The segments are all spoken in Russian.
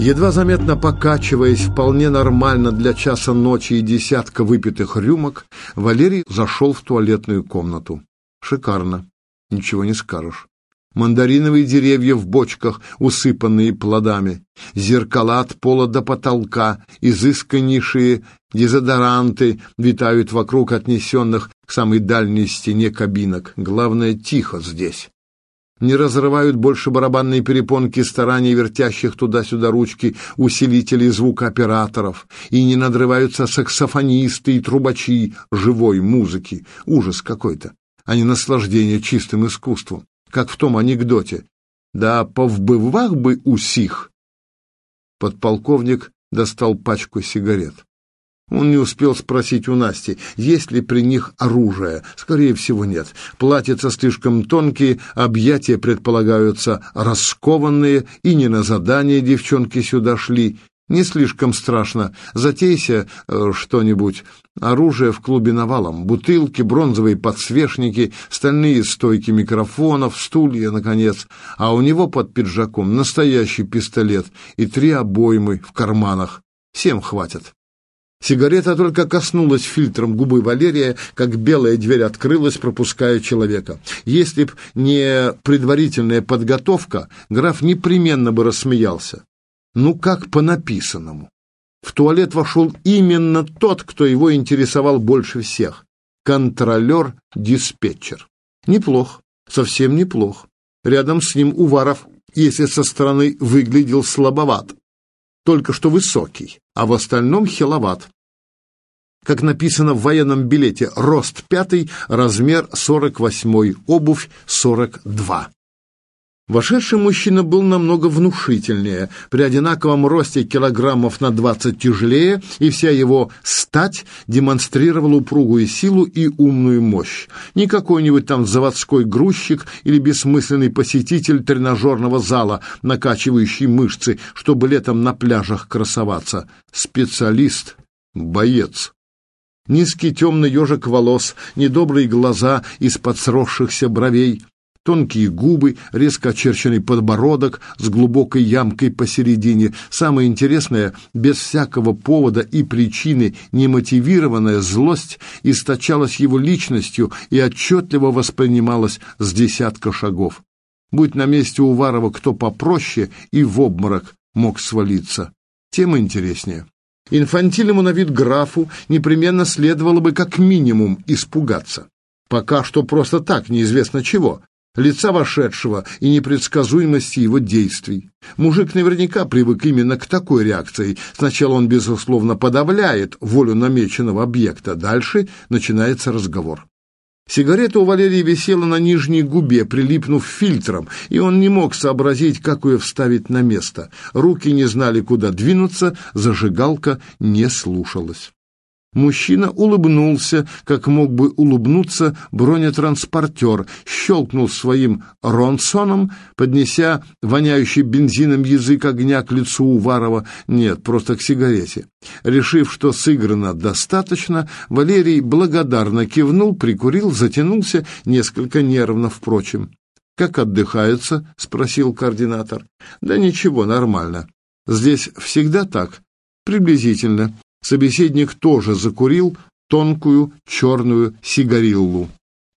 Едва заметно покачиваясь, вполне нормально для часа ночи и десятка выпитых рюмок, Валерий зашел в туалетную комнату. Шикарно, ничего не скажешь. Мандариновые деревья в бочках, усыпанные плодами, зеркала от пола до потолка, изысканнейшие дезодоранты витают вокруг отнесенных к самой дальней стене кабинок. Главное, тихо здесь не разрывают больше барабанные перепонки стараний вертящих туда-сюда ручки усилителей звукооператоров, и не надрываются саксофонисты и трубачи живой музыки. Ужас какой-то, а не наслаждение чистым искусством, как в том анекдоте. Да повбывах бы усих! Подполковник достал пачку сигарет. Он не успел спросить у Насти, есть ли при них оружие. Скорее всего, нет. Платьица слишком тонкие, объятия предполагаются раскованные, и не на задание девчонки сюда шли. Не слишком страшно. Затейся э, что-нибудь. Оружие в клубе навалом. Бутылки, бронзовые подсвечники, стальные стойки микрофонов, стулья, наконец. А у него под пиджаком настоящий пистолет и три обоймы в карманах. Всем хватит. Сигарета только коснулась фильтром губы Валерия, как белая дверь открылась, пропуская человека. Если б не предварительная подготовка, граф непременно бы рассмеялся. Ну, как по написанному. В туалет вошел именно тот, кто его интересовал больше всех. Контролер-диспетчер. Неплох, совсем неплох. Рядом с ним Уваров, если со стороны выглядел слабоват только что высокий, а в остальном хиловат. Как написано в военном билете, рост пятый, размер сорок восьмой, обувь сорок два. Вошедший мужчина был намного внушительнее, при одинаковом росте килограммов на двадцать тяжелее, и вся его стать демонстрировала упругую силу и умную мощь. Не какой-нибудь там заводской грузчик или бессмысленный посетитель тренажерного зала, накачивающий мышцы, чтобы летом на пляжах красоваться. Специалист, боец. Низкий темный ежик волос, недобрые глаза из-под сросшихся бровей, Тонкие губы, резко очерченный подбородок с глубокой ямкой посередине. Самое интересное, без всякого повода и причины немотивированная злость источалась его личностью и отчетливо воспринималась с десятка шагов. Будь на месте Уварова кто попроще, и в обморок мог свалиться. Тем интереснее. Инфантильному на вид графу непременно следовало бы как минимум испугаться. Пока что просто так, неизвестно чего лица вошедшего и непредсказуемости его действий. Мужик наверняка привык именно к такой реакции. Сначала он, безусловно, подавляет волю намеченного объекта, дальше начинается разговор. Сигарета у Валерия висела на нижней губе, прилипнув фильтром, и он не мог сообразить, как ее вставить на место. Руки не знали, куда двинуться, зажигалка не слушалась. Мужчина улыбнулся, как мог бы улыбнуться бронетранспортер, щелкнул своим ронсоном, поднеся воняющий бензином язык огня к лицу Уварова, нет, просто к сигарете. Решив, что сыграно достаточно, Валерий благодарно кивнул, прикурил, затянулся, несколько нервно, впрочем. «Как отдыхаются?» — спросил координатор. «Да ничего, нормально. Здесь всегда так?» «Приблизительно. Собеседник тоже закурил тонкую черную сигариллу.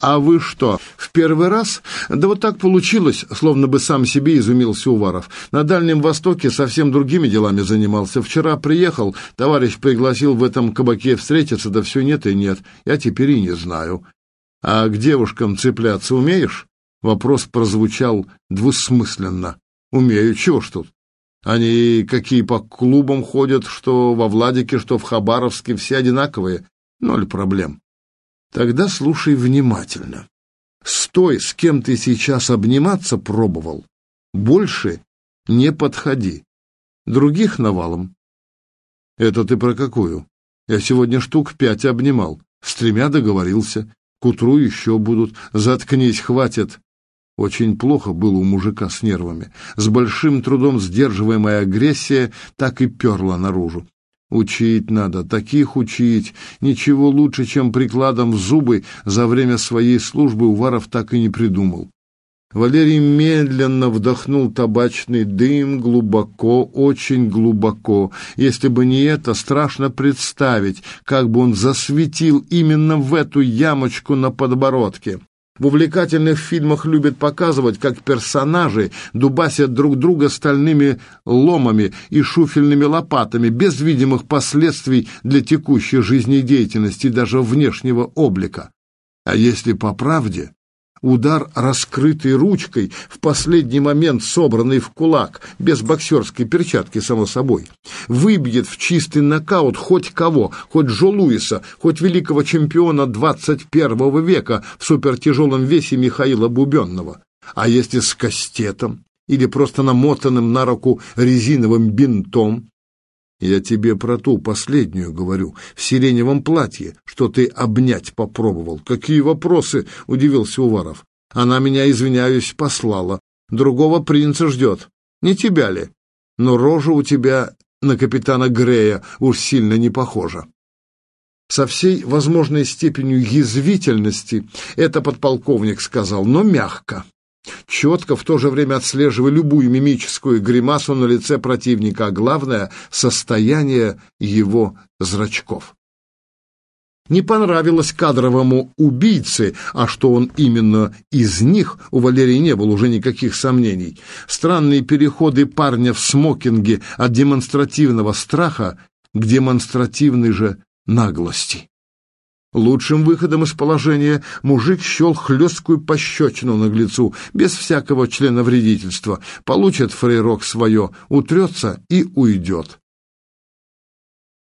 «А вы что, в первый раз?» «Да вот так получилось», словно бы сам себе изумился Уваров. «На Дальнем Востоке совсем другими делами занимался. Вчера приехал, товарищ пригласил в этом кабаке встретиться, да все нет и нет. Я теперь и не знаю». «А к девушкам цепляться умеешь?» Вопрос прозвучал двусмысленно. «Умею, чего ж тут?» Они какие по клубам ходят, что во Владике, что в Хабаровске, все одинаковые. Ноль проблем. Тогда слушай внимательно. С той, с кем ты сейчас обниматься пробовал, больше не подходи. Других навалом. Это ты про какую? Я сегодня штук пять обнимал. С тремя договорился. К утру еще будут. Заткнись, хватит. Очень плохо было у мужика с нервами. С большим трудом сдерживаемая агрессия так и перла наружу. Учить надо, таких учить. Ничего лучше, чем прикладом в зубы за время своей службы Уваров так и не придумал. Валерий медленно вдохнул табачный дым глубоко, очень глубоко. Если бы не это, страшно представить, как бы он засветил именно в эту ямочку на подбородке. В увлекательных фильмах любят показывать, как персонажи дубасят друг друга стальными ломами и шуфельными лопатами, без видимых последствий для текущей жизнедеятельности и даже внешнего облика. А если по правде, Удар, раскрытой ручкой, в последний момент собранный в кулак, без боксерской перчатки, само собой, выбьет в чистый нокаут хоть кого, хоть Джо Луиса, хоть великого чемпиона 21 века в супертяжелом весе Михаила Бубенного. А если с кастетом или просто намотанным на руку резиновым бинтом, я тебе про ту последнюю говорю, в сиреневом платье, что ты обнять попробовал. Какие вопросы? — удивился Уваров. Она меня, извиняюсь, послала. Другого принца ждет. Не тебя ли? Но рожа у тебя на капитана Грея уж сильно не похожа. Со всей возможной степенью язвительности это подполковник сказал, но мягко четко, в то же время отслеживая любую мимическую гримасу на лице противника, а главное — состояние его зрачков. Не понравилось кадровому убийце, а что он именно из них, у Валерии не было уже никаких сомнений. Странные переходы парня в смокинге от демонстративного страха к демонстративной же наглости. Лучшим выходом из положения мужик счел хлесткую пощечину наглецу, без всякого члена вредительства. Получит фрейрок свое, утрется и уйдет.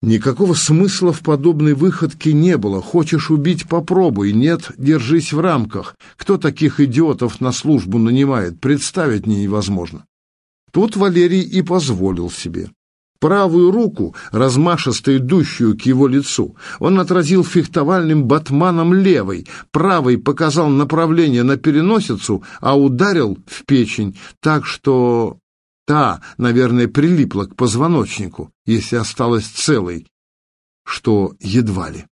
Никакого смысла в подобной выходке не было. Хочешь убить — попробуй. Нет, держись в рамках. Кто таких идиотов на службу нанимает, представить невозможно. Тут Валерий и позволил себе правую руку, размашисто идущую к его лицу. Он отразил фехтовальным батманом левой, правой показал направление на переносицу, а ударил в печень, так что та, наверное, прилипла к позвоночнику, если осталась целой, что едва ли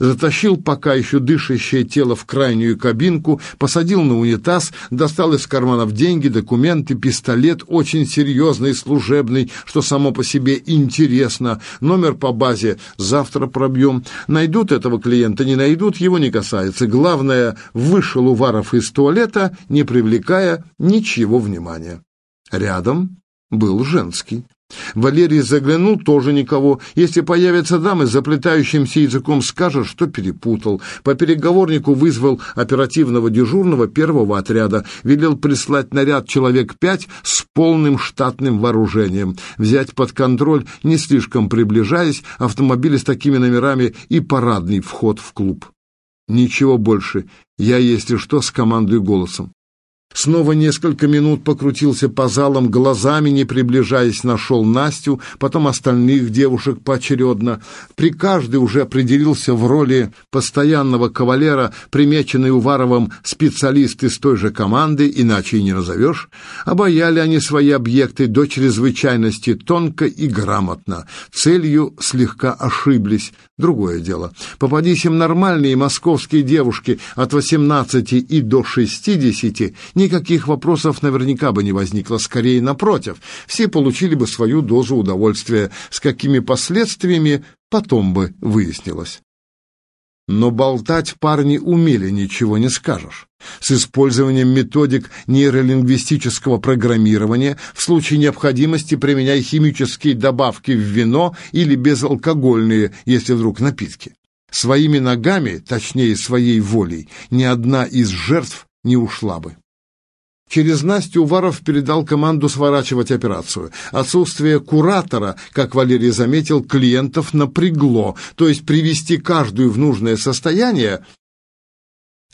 затащил пока еще дышащее тело в крайнюю кабинку, посадил на унитаз, достал из карманов деньги, документы, пистолет, очень серьезный, служебный, что само по себе интересно. Номер по базе завтра пробьем. Найдут этого клиента, не найдут, его не касается. Главное, вышел Уваров из туалета, не привлекая ничего внимания. Рядом был женский. Валерий заглянул, тоже никого. Если появятся дамы, заплетающимся языком скажет, что перепутал. По переговорнику вызвал оперативного дежурного первого отряда, велел прислать наряд человек пять с полным штатным вооружением, взять под контроль, не слишком приближаясь, автомобили с такими номерами и парадный вход в клуб. Ничего больше. Я, если что, с командой голосом. Снова несколько минут покрутился по залам, глазами не приближаясь, нашел Настю, потом остальных девушек поочередно. При каждой уже определился в роли постоянного кавалера, примеченный Уваровым специалист из той же команды, иначе и не назовешь. Обаяли они свои объекты до чрезвычайности тонко и грамотно. Целью слегка ошиблись. Другое дело. Попадись им нормальные московские девушки от 18 и до 60, никаких вопросов наверняка бы не возникло, скорее напротив, все получили бы свою дозу удовольствия, с какими последствиями потом бы выяснилось. Но болтать парни умели, ничего не скажешь. С использованием методик нейролингвистического программирования в случае необходимости применяй химические добавки в вино или безалкогольные, если вдруг напитки. Своими ногами, точнее своей волей, ни одна из жертв не ушла бы. Через Настю Уваров передал команду сворачивать операцию. Отсутствие куратора, как Валерий заметил, клиентов напрягло, то есть привести каждую в нужное состояние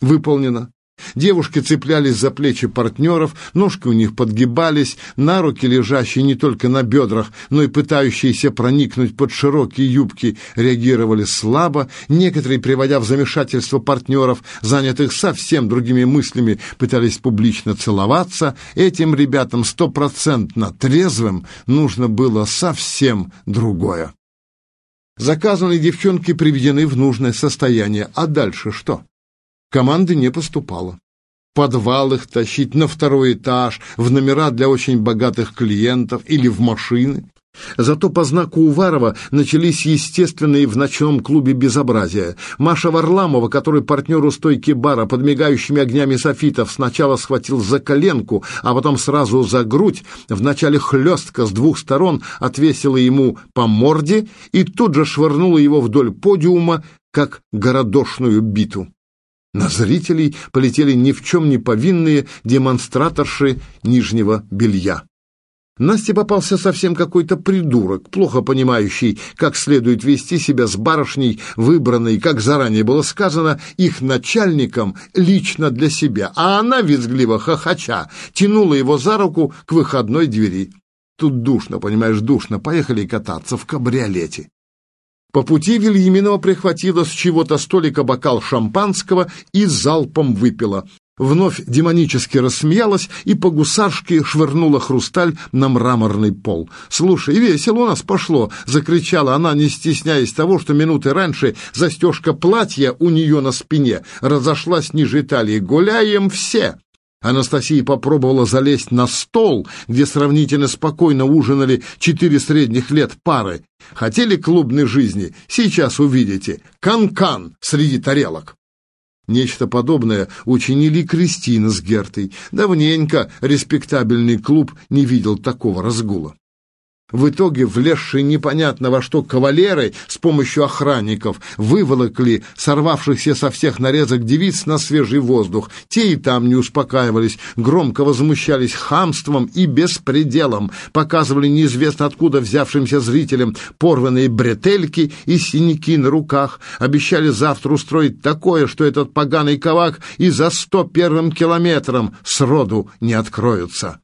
выполнено. Девушки цеплялись за плечи партнеров, ножки у них подгибались, на руки, лежащие не только на бедрах, но и пытающиеся проникнуть под широкие юбки, реагировали слабо, некоторые, приводя в замешательство партнеров, занятых совсем другими мыслями, пытались публично целоваться. Этим ребятам стопроцентно трезвым нужно было совсем другое. Заказанные девчонки приведены в нужное состояние, а дальше что? Команды не поступало. подвал их тащить, на второй этаж, в номера для очень богатых клиентов или в машины. Зато по знаку Уварова начались естественные в ночном клубе безобразия. Маша Варламова, который партнер у стойки бара под мигающими огнями софитов сначала схватил за коленку, а потом сразу за грудь, вначале хлестко с двух сторон отвесила ему по морде и тут же швырнула его вдоль подиума, как городошную биту. На зрителей полетели ни в чем не повинные демонстраторши нижнего белья. Насте попался совсем какой-то придурок, плохо понимающий, как следует вести себя с барышней, выбранной, как заранее было сказано, их начальником лично для себя, а она, визгливо хохоча, тянула его за руку к выходной двери. Тут душно, понимаешь, душно, поехали кататься в кабриолете. По пути Вильяминова прихватила с чего-то столика бокал шампанского и залпом выпила. Вновь демонически рассмеялась и по гусарски швырнула хрусталь на мраморный пол. «Слушай, весело у нас пошло!» — закричала она, не стесняясь того, что минуты раньше застежка платья у нее на спине разошлась ниже талии. «Гуляем все!» Анастасия попробовала залезть на стол, где сравнительно спокойно ужинали четыре средних лет пары. Хотели клубной жизни? Сейчас увидите. Кан-кан среди тарелок. Нечто подобное учинили Кристина с Гертой. Давненько респектабельный клуб не видел такого разгула. В итоге влезшие непонятно во что кавалеры с помощью охранников выволокли сорвавшихся со всех нарезок девиц на свежий воздух. Те и там не успокаивались, громко возмущались хамством и беспределом, показывали неизвестно откуда взявшимся зрителям порванные бретельки и синяки на руках, обещали завтра устроить такое, что этот поганый ковак и за сто первым километром сроду не откроются.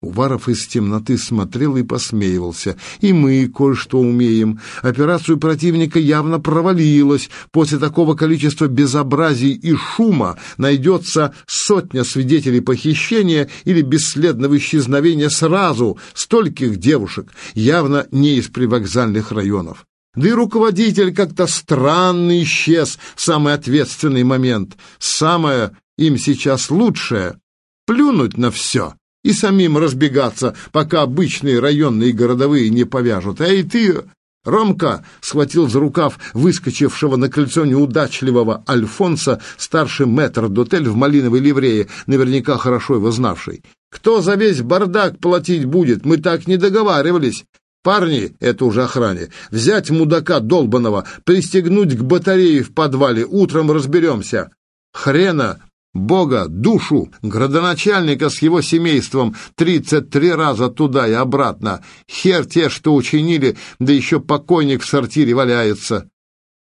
Уваров из темноты смотрел и посмеивался. «И мы кое-что умеем. Операцию противника явно провалилась. После такого количества безобразий и шума найдется сотня свидетелей похищения или бесследного исчезновения сразу стольких девушек, явно не из привокзальных районов. Да и руководитель как-то странно исчез в самый ответственный момент. Самое им сейчас лучшее — плюнуть на все» и самим разбегаться, пока обычные районные и городовые не повяжут. А и ты, Ромка, схватил за рукав выскочившего на крыльцо неудачливого Альфонса старший мэтр Дотель в малиновой ливрее, наверняка хорошо его знавший. «Кто за весь бардак платить будет? Мы так не договаривались». Парни, это уже охране, взять мудака долбаного, пристегнуть к батарее в подвале, утром разберемся. Хрена Бога, душу, градоначальника с его семейством тридцать три раза туда и обратно. Хер те, что учинили, да еще покойник в сортире валяется.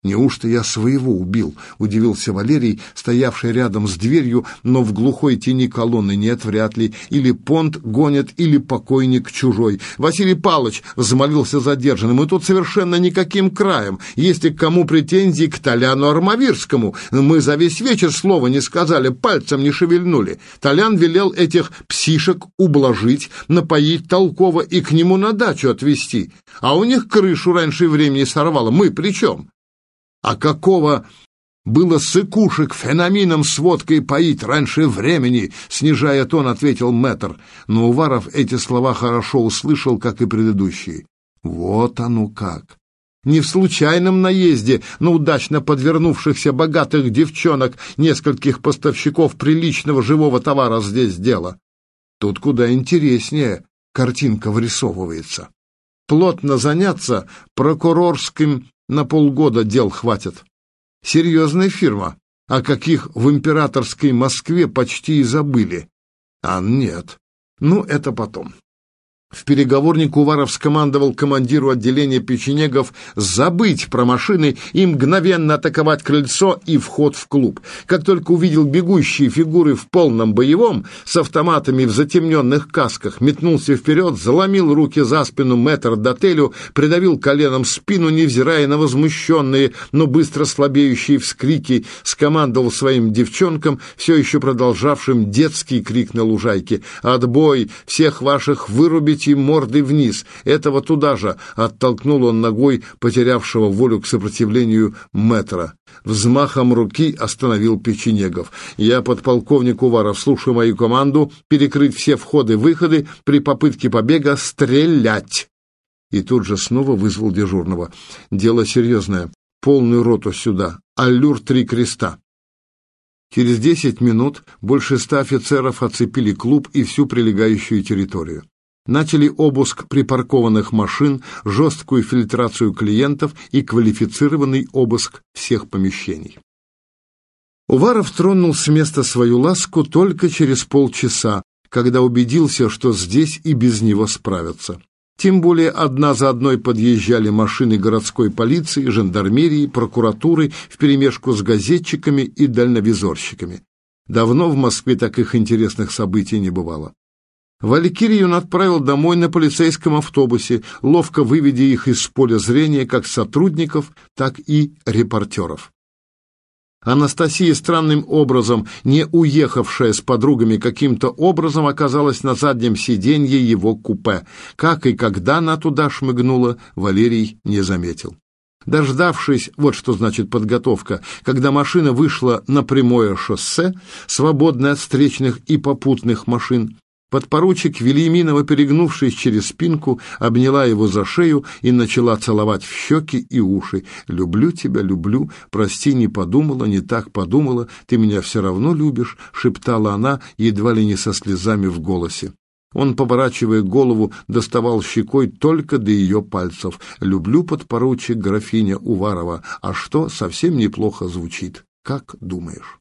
«Неужто я своего убил?» — удивился Валерий, стоявший рядом с дверью, но в глухой тени колонны нет, вряд ли. Или понт гонит, или покойник чужой. Василий Палыч взмолился задержанным, и тут совершенно никаким краем. Если к кому претензии, к Толяну Армавирскому. Мы за весь вечер слова не сказали, пальцем не шевельнули. Толян велел этих псишек ублажить, напоить толково и к нему на дачу отвезти. А у них крышу раньше времени сорвало. Мы при чем? А какого было сыкушек феноменом с водкой поить раньше времени, снижая тон, ответил мэтр. Но Уваров эти слова хорошо услышал, как и предыдущие. Вот оно как! Не в случайном наезде на удачно подвернувшихся богатых девчонок нескольких поставщиков приличного живого товара здесь дело. Тут куда интереснее картинка вырисовывается. Плотно заняться прокурорским на полгода дел хватит. Серьезная фирма, о каких в императорской Москве почти и забыли. А нет, ну это потом. В переговорник Уваров скомандовал командиру отделения печенегов забыть про машины и мгновенно атаковать крыльцо и вход в клуб. Как только увидел бегущие фигуры в полном боевом, с автоматами в затемненных касках, метнулся вперед, заломил руки за спину мэтр Дотелю, придавил коленом спину, невзирая на возмущенные, но быстро слабеющие вскрики, скомандовал своим девчонкам, все еще продолжавшим детский крик на лужайке. «Отбой! Всех ваших вырубить!» Держите морды вниз! Этого туда же!» — оттолкнул он ногой потерявшего волю к сопротивлению метра. Взмахом руки остановил печенегов. «Я, подполковник Уваров, слушаю мою команду, перекрыть все входы-выходы, при попытке побега стрелять!» И тут же снова вызвал дежурного. «Дело серьезное. Полную роту сюда. Аллюр три креста». Через десять минут больше ста офицеров оцепили клуб и всю прилегающую территорию. Начали обыск припаркованных машин, жесткую фильтрацию клиентов и квалифицированный обыск всех помещений. Уваров тронул с места свою ласку только через полчаса, когда убедился, что здесь и без него справятся. Тем более одна за одной подъезжали машины городской полиции, жандармерии, прокуратуры вперемешку с газетчиками и дальновизорщиками. Давно в Москве таких интересных событий не бывало. Валькирию он отправил домой на полицейском автобусе, ловко выведя их из поля зрения как сотрудников, так и репортеров. Анастасия странным образом, не уехавшая с подругами каким-то образом, оказалась на заднем сиденье его купе. Как и когда она туда шмыгнула, Валерий не заметил. Дождавшись, вот что значит подготовка, когда машина вышла на прямое шоссе, свободное от встречных и попутных машин, Подпоручик Вильяминова, перегнувшись через спинку, обняла его за шею и начала целовать в щеки и уши. «Люблю тебя, люблю, прости, не подумала, не так подумала, ты меня все равно любишь», — шептала она, едва ли не со слезами в голосе. Он, поворачивая голову, доставал щекой только до ее пальцев. «Люблю, подпоручик, графиня Уварова. А что, совсем неплохо звучит. Как думаешь?»